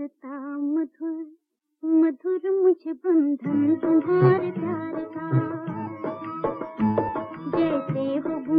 लगता मधुर मधुर मुझे बंधन तुम्हारे प्यार का।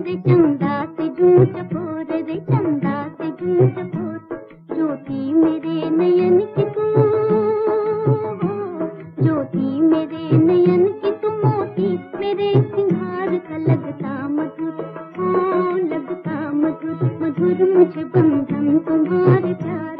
रे चंदा से चंदा से चकोर ज्योति मेरे नयन की तू ज्योति मेरे नयन की तू मोती। मेरे सिंगार का लगता मधुर ओ लगता मधुर। मधुर मुझे बंधन तुम्हारे प्यार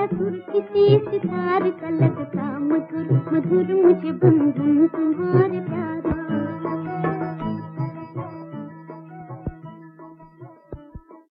किसी सितार का लगता मधुर। मधुर मुझे बंधन तुम्हारे प्यार